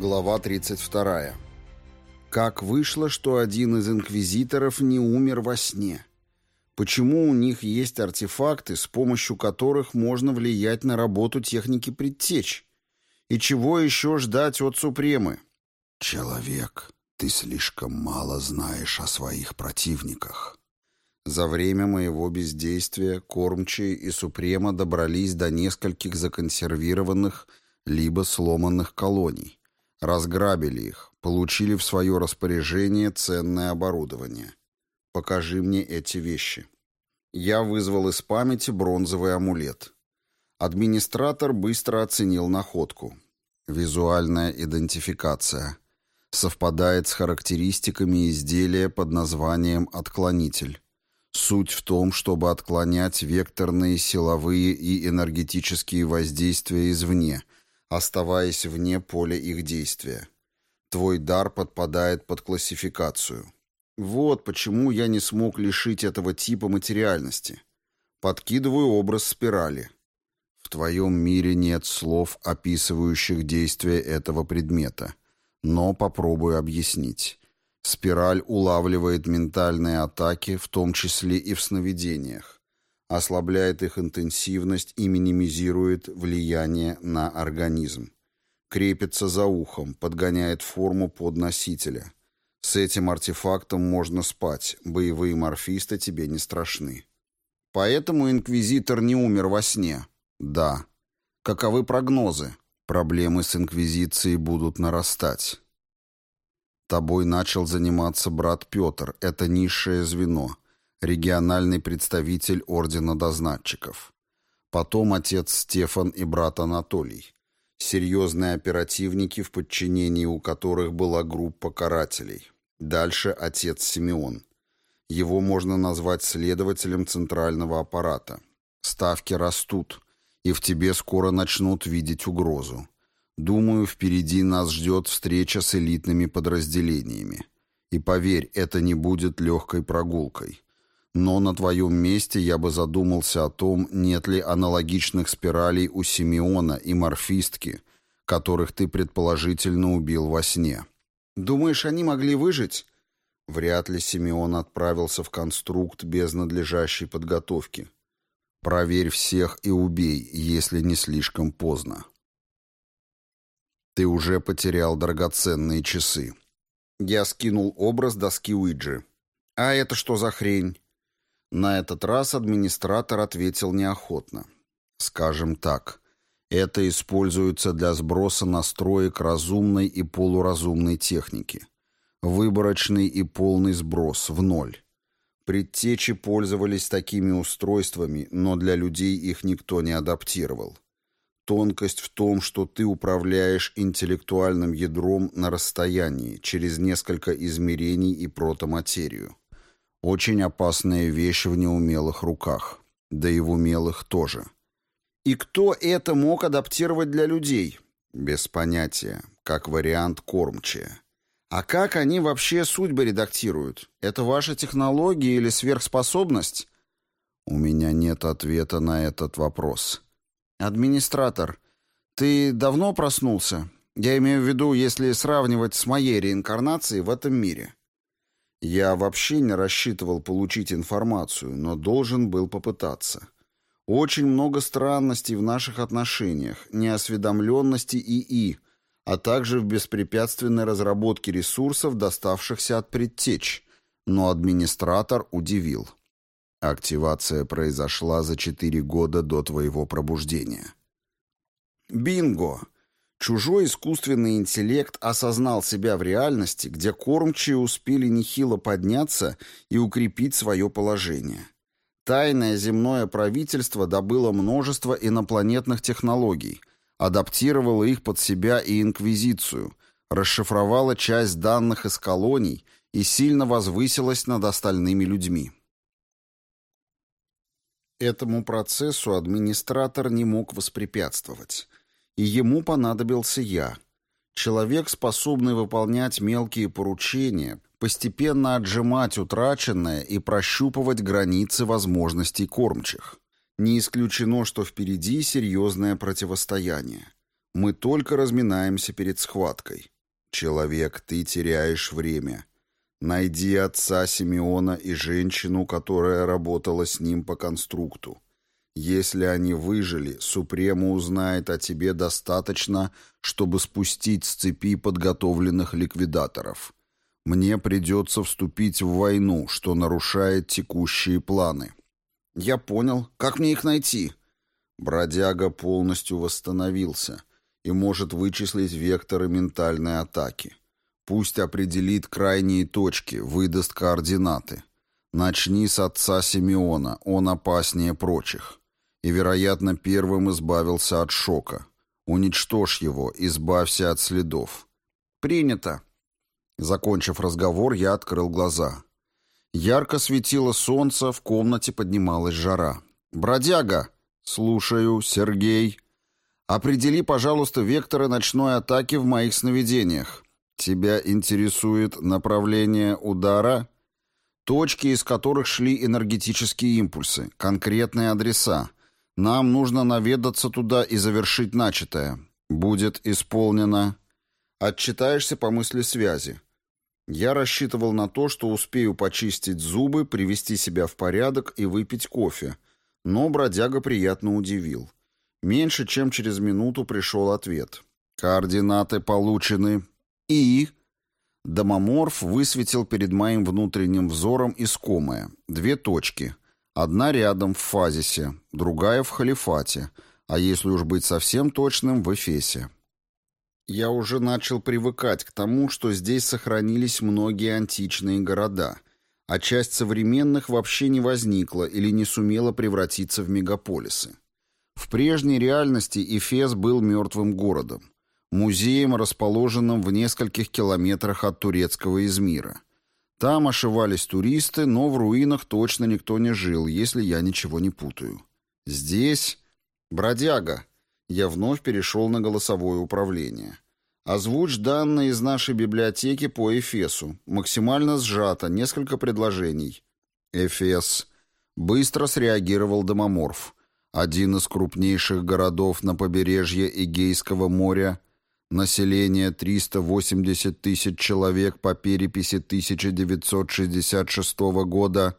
Глава 32. Как вышло, что один из инквизиторов не умер во сне? Почему у них есть артефакты, с помощью которых можно влиять на работу техники предтеч? И чего еще ждать от Супремы? «Человек, ты слишком мало знаешь о своих противниках». За время моего бездействия Кормчие и Супрема добрались до нескольких законсервированных либо сломанных колоний Разграбили их, получили в свое распоряжение ценное оборудование. Покажи мне эти вещи. Я вызвал из памяти бронзовый амулет. Администратор быстро оценил находку. Визуальная идентификация. Совпадает с характеристиками изделия под названием «отклонитель». Суть в том, чтобы отклонять векторные силовые и энергетические воздействия извне – оставаясь вне поля их действия. Твой дар подпадает под классификацию. Вот почему я не смог лишить этого типа материальности. Подкидываю образ спирали. В твоем мире нет слов, описывающих действие этого предмета. Но попробую объяснить. Спираль улавливает ментальные атаки, в том числе и в сновидениях ослабляет их интенсивность и минимизирует влияние на организм. Крепится за ухом, подгоняет форму под носителя. С этим артефактом можно спать, боевые морфисты тебе не страшны. Поэтому инквизитор не умер во сне. Да. Каковы прогнозы? Проблемы с инквизицией будут нарастать. Тобой начал заниматься брат Петр, это низшее звено региональный представитель Ордена Дознатчиков. Потом отец Стефан и брат Анатолий. Серьезные оперативники, в подчинении у которых была группа карателей. Дальше отец Симеон. Его можно назвать следователем центрального аппарата. Ставки растут, и в тебе скоро начнут видеть угрозу. Думаю, впереди нас ждет встреча с элитными подразделениями. И поверь, это не будет легкой прогулкой. Но на твоем месте я бы задумался о том, нет ли аналогичных спиралей у Симеона и морфистки, которых ты предположительно убил во сне. Думаешь, они могли выжить? Вряд ли Симеон отправился в конструкт без надлежащей подготовки. Проверь всех и убей, если не слишком поздно. Ты уже потерял драгоценные часы. Я скинул образ доски Уиджи. А это что за хрень? На этот раз администратор ответил неохотно. Скажем так, это используется для сброса настроек разумной и полуразумной техники. Выборочный и полный сброс в ноль. Предтечи пользовались такими устройствами, но для людей их никто не адаптировал. Тонкость в том, что ты управляешь интеллектуальным ядром на расстоянии, через несколько измерений и протоматерию. Очень опасная вещь в неумелых руках. Да и в умелых тоже. И кто это мог адаптировать для людей? Без понятия. Как вариант кормчая. А как они вообще судьбы редактируют? Это ваша технология или сверхспособность? У меня нет ответа на этот вопрос. Администратор, ты давно проснулся? Я имею в виду, если сравнивать с моей реинкарнацией в этом мире. Я вообще не рассчитывал получить информацию, но должен был попытаться. Очень много странностей в наших отношениях, неосведомленности ИИ, а также в беспрепятственной разработке ресурсов, доставшихся от предтеч. Но администратор удивил. Активация произошла за четыре года до твоего пробуждения. Бинго! Чужой искусственный интеллект осознал себя в реальности, где кормчие успели нехило подняться и укрепить свое положение. Тайное земное правительство добыло множество инопланетных технологий, адаптировало их под себя и инквизицию, расшифровало часть данных из колоний и сильно возвысилось над остальными людьми. Этому процессу администратор не мог воспрепятствовать и ему понадобился я. Человек, способный выполнять мелкие поручения, постепенно отжимать утраченное и прощупывать границы возможностей кормчих. Не исключено, что впереди серьезное противостояние. Мы только разминаемся перед схваткой. Человек, ты теряешь время. Найди отца Симеона и женщину, которая работала с ним по конструкту. Если они выжили, Супрема узнает о тебе достаточно, чтобы спустить с цепи подготовленных ликвидаторов. Мне придется вступить в войну, что нарушает текущие планы. Я понял. Как мне их найти? Бродяга полностью восстановился и может вычислить векторы ментальной атаки. Пусть определит крайние точки, выдаст координаты. Начни с отца Симеона, он опаснее прочих. И, вероятно, первым избавился от шока. Уничтожь его, избавься от следов. Принято. Закончив разговор, я открыл глаза. Ярко светило солнце, в комнате поднималась жара. «Бродяга!» «Слушаю, Сергей. Определи, пожалуйста, векторы ночной атаки в моих сновидениях. Тебя интересует направление удара?» Точки, из которых шли энергетические импульсы, конкретные адреса. Нам нужно наведаться туда и завершить начатое. Будет исполнено. Отчитаешься по мысли связи. Я рассчитывал на то, что успею почистить зубы, привести себя в порядок и выпить кофе. Но бродяга приятно удивил. Меньше чем через минуту пришел ответ. «Координаты получены». «И?» Домоморф высветил перед моим внутренним взором искомое. Две точки. Одна рядом в фазисе, другая в халифате, а если уж быть совсем точным, в эфесе. Я уже начал привыкать к тому, что здесь сохранились многие античные города, а часть современных вообще не возникла или не сумела превратиться в мегаполисы. В прежней реальности Эфес был мертвым городом, музеем, расположенным в нескольких километрах от турецкого Измира. Там ошивались туристы, но в руинах точно никто не жил, если я ничего не путаю. Здесь... Бродяга. Я вновь перешел на голосовое управление. Озвучь данные из нашей библиотеки по Эфесу. Максимально сжато, несколько предложений. Эфес. Быстро среагировал Домоморф. Один из крупнейших городов на побережье Эгейского моря. Население 380 тысяч человек по переписи 1966 года.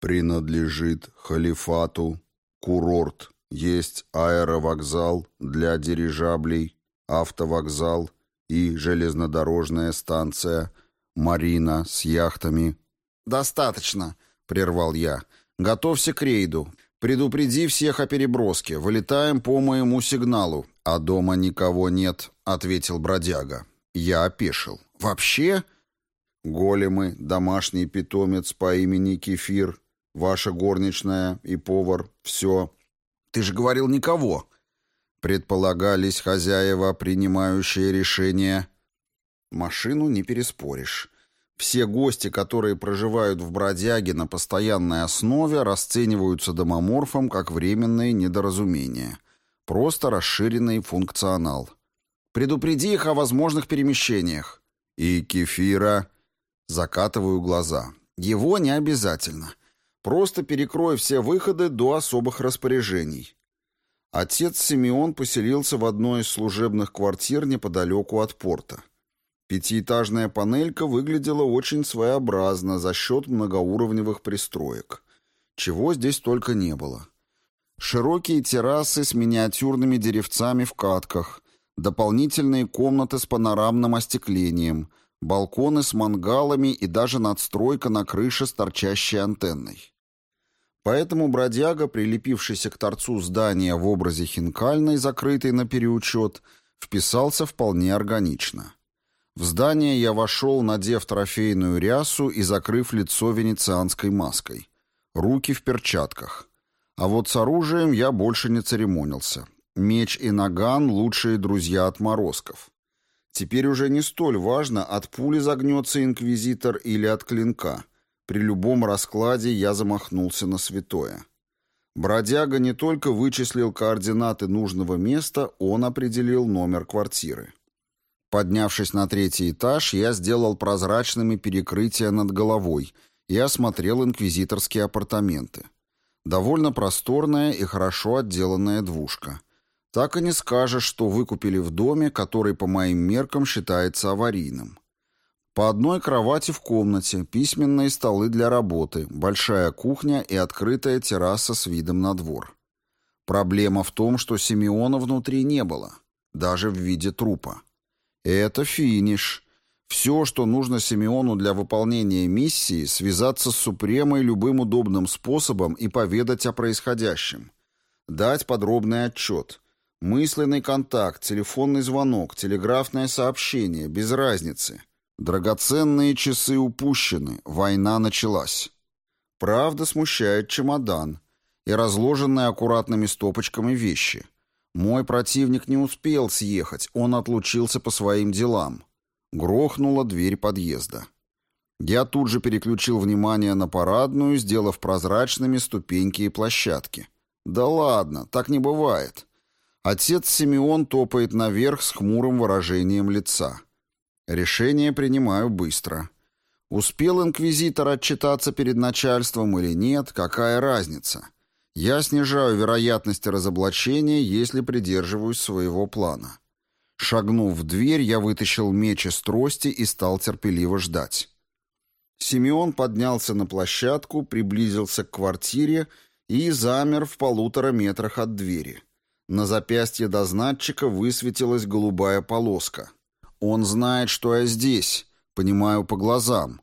Принадлежит халифату. Курорт. Есть аэровокзал для дирижаблей, автовокзал и железнодорожная станция, марина с яхтами. «Достаточно», — прервал я. «Готовься к рейду. Предупреди всех о переброске. Вылетаем по моему сигналу». «А дома никого нет», — ответил бродяга. Я опешил. «Вообще?» «Големы, домашний питомец по имени Кефир, ваша горничная и повар — все». Ты же говорил никого. Предполагались хозяева, принимающие решения. Машину не переспоришь. Все гости, которые проживают в бродяге на постоянной основе, расцениваются домоморфом как временные недоразумения. Просто расширенный функционал. Предупреди их о возможных перемещениях. И кефира. Закатываю глаза. Его не обязательно. Просто перекрой все выходы до особых распоряжений. Отец Симеон поселился в одной из служебных квартир неподалеку от порта. Пятиэтажная панелька выглядела очень своеобразно за счет многоуровневых пристроек. Чего здесь только не было. Широкие террасы с миниатюрными деревцами в катках, дополнительные комнаты с панорамным остеклением, балконы с мангалами и даже надстройка на крыше с торчащей антенной. Поэтому бродяга, прилепившийся к торцу здания в образе хинкальной, закрытой на переучет, вписался вполне органично. В здание я вошел, надев трофейную рясу и закрыв лицо венецианской маской. Руки в перчатках. А вот с оружием я больше не церемонился. Меч и наган — лучшие друзья отморозков. Теперь уже не столь важно, от пули загнется инквизитор или от клинка — при любом раскладе я замахнулся на святое. Бродяга не только вычислил координаты нужного места, он определил номер квартиры. Поднявшись на третий этаж, я сделал прозрачными перекрытия над головой и осмотрел инквизиторские апартаменты. Довольно просторная и хорошо отделанная двушка. Так и не скажешь, что выкупили в доме, который по моим меркам считается аварийным. По одной кровати в комнате, письменные столы для работы, большая кухня и открытая терраса с видом на двор. Проблема в том, что Симеона внутри не было, даже в виде трупа. Это финиш. Все, что нужно Симеону для выполнения миссии, связаться с Супремой любым удобным способом и поведать о происходящем. Дать подробный отчет. Мысленный контакт, телефонный звонок, телеграфное сообщение, без разницы. Драгоценные часы упущены, война началась. Правда смущает чемодан и разложенные аккуратными стопочками вещи. Мой противник не успел съехать, он отлучился по своим делам. Грохнула дверь подъезда. Я тут же переключил внимание на парадную, сделав прозрачными ступеньки и площадки. Да ладно, так не бывает. Отец Симеон топает наверх с хмурым выражением лица. Решение принимаю быстро. Успел инквизитор отчитаться перед начальством или нет, какая разница? Я снижаю вероятность разоблачения, если придерживаюсь своего плана. Шагнув в дверь, я вытащил меч из трости и стал терпеливо ждать. Симеон поднялся на площадку, приблизился к квартире и замер в полутора метрах от двери. На запястье дознатчика высветилась голубая полоска. Он знает, что я здесь, понимаю по глазам.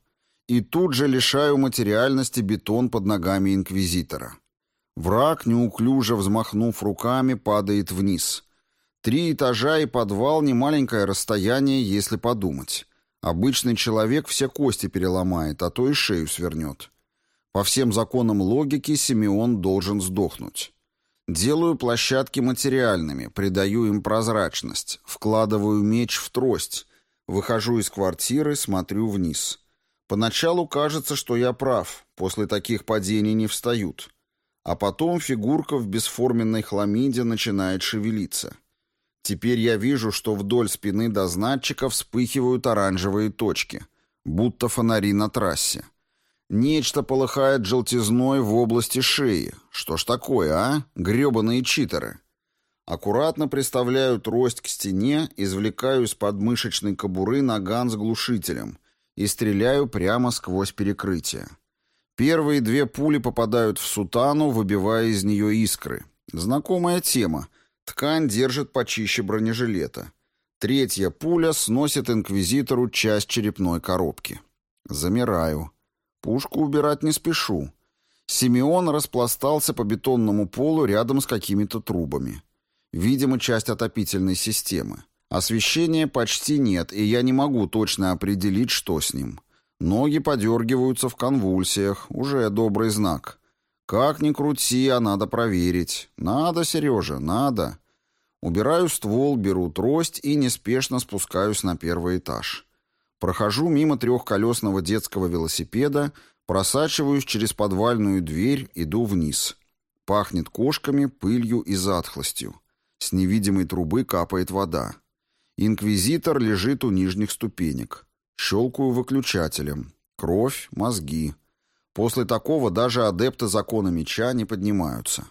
И тут же лишаю материальности бетон под ногами инквизитора. Враг, неуклюже взмахнув руками, падает вниз. Три этажа и подвал — немаленькое расстояние, если подумать. Обычный человек все кости переломает, а то и шею свернет. По всем законам логики Симеон должен сдохнуть. Делаю площадки материальными, придаю им прозрачность, вкладываю меч в трость, выхожу из квартиры, смотрю вниз. Поначалу кажется, что я прав, после таких падений не встают. А потом фигурка в бесформенной хламиде начинает шевелиться. Теперь я вижу, что вдоль спины дознатчика вспыхивают оранжевые точки, будто фонари на трассе. Нечто полыхает желтизной в области шеи. Что ж такое, а? Гребаные читеры. Аккуратно приставляю трость к стене, извлекаю из подмышечной кобуры наган с глушителем и стреляю прямо сквозь перекрытие. Первые две пули попадают в сутану, выбивая из нее искры. Знакомая тема. Ткань держит почище бронежилета. Третья пуля сносит инквизитору часть черепной коробки. Замираю. Пушку убирать не спешу. Симеон распластался по бетонному полу рядом с какими-то трубами. Видимо, часть отопительной системы. Освещения почти нет, и я не могу точно определить, что с ним. Ноги подергиваются в конвульсиях, уже добрый знак. Как ни крути, а надо проверить. Надо, Сережа, надо. Убираю ствол, беру трость и неспешно спускаюсь на первый этаж. Прохожу мимо трехколесного детского велосипеда, просачиваюсь через подвальную дверь, иду вниз. Пахнет кошками, пылью и затхлостью. С невидимой трубы капает вода. Инквизитор лежит у нижних ступенек. Щелкаю выключателем. Кровь, мозги. После такого даже адепты закона меча не поднимаются.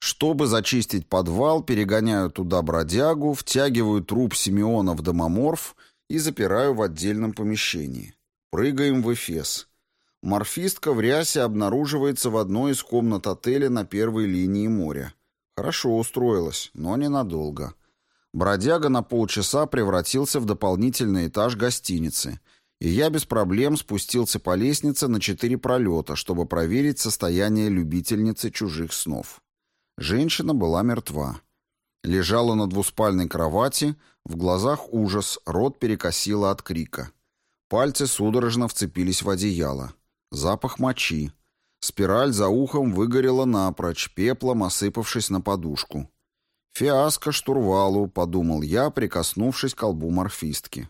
Чтобы зачистить подвал, перегоняю туда бродягу, втягиваю труп Симеона в домоморф и запираю в отдельном помещении. Прыгаем в Эфес. Морфистка в рясе обнаруживается в одной из комнат отеля на первой линии моря. Хорошо устроилась, но ненадолго. Бродяга на полчаса превратился в дополнительный этаж гостиницы, и я без проблем спустился по лестнице на четыре пролета, чтобы проверить состояние любительницы чужих снов. Женщина была мертва. Лежала на двуспальной кровати, в глазах ужас, рот перекосила от крика. Пальцы судорожно вцепились в одеяло. Запах мочи. Спираль за ухом выгорела напрочь, пеплом осыпавшись на подушку. «Фиаско штурвалу», — подумал я, прикоснувшись к колбу морфистки.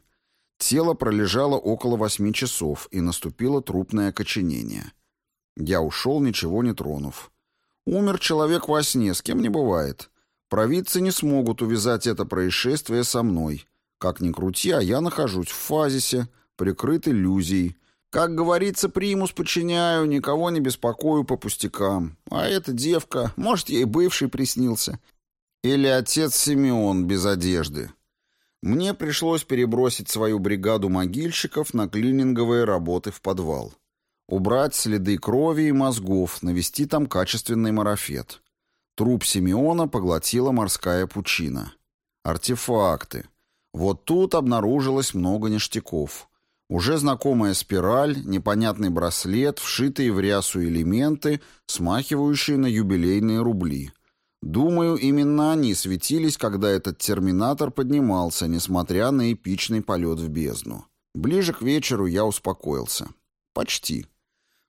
Тело пролежало около восьми часов, и наступило трупное окоченение. Я ушел, ничего не тронув. Умер человек во сне, с кем не бывает. Провидцы не смогут увязать это происшествие со мной. Как ни крути, а я нахожусь в фазисе, прикрыт иллюзией. Как говорится, примус подчиняю, никого не беспокою по пустякам. А эта девка, может, ей бывший приснился. Или отец Симеон без одежды. Мне пришлось перебросить свою бригаду могильщиков на клининговые работы в подвал. Убрать следы крови и мозгов, навести там качественный марафет. Труп Симеона поглотила морская пучина. Артефакты. Вот тут обнаружилось много ништяков. Уже знакомая спираль, непонятный браслет, вшитые в рясу элементы, смахивающие на юбилейные рубли. Думаю, именно они светились, когда этот терминатор поднимался, несмотря на эпичный полет в бездну. Ближе к вечеру я успокоился. Почти.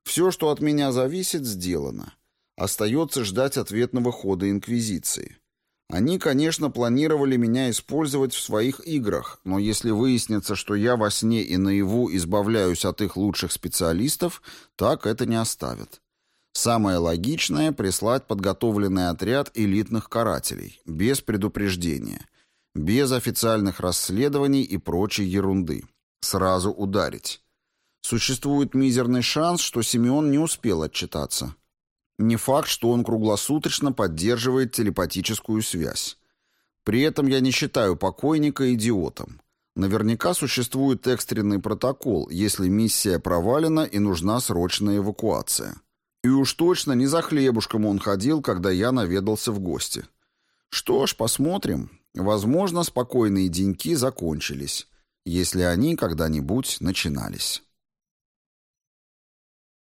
Все, что от меня зависит, сделано. Остается ждать ответного хода Инквизиции. Они, конечно, планировали меня использовать в своих играх, но если выяснится, что я во сне и наяву избавляюсь от их лучших специалистов, так это не оставят. Самое логичное – прислать подготовленный отряд элитных карателей, без предупреждения, без официальных расследований и прочей ерунды. Сразу ударить. Существует мизерный шанс, что Симеон не успел отчитаться. Не факт, что он круглосуточно поддерживает телепатическую связь. При этом я не считаю покойника идиотом. Наверняка существует экстренный протокол, если миссия провалена и нужна срочная эвакуация. И уж точно не за хлебушком он ходил, когда я наведался в гости. Что ж, посмотрим. Возможно, спокойные деньки закончились, если они когда-нибудь начинались.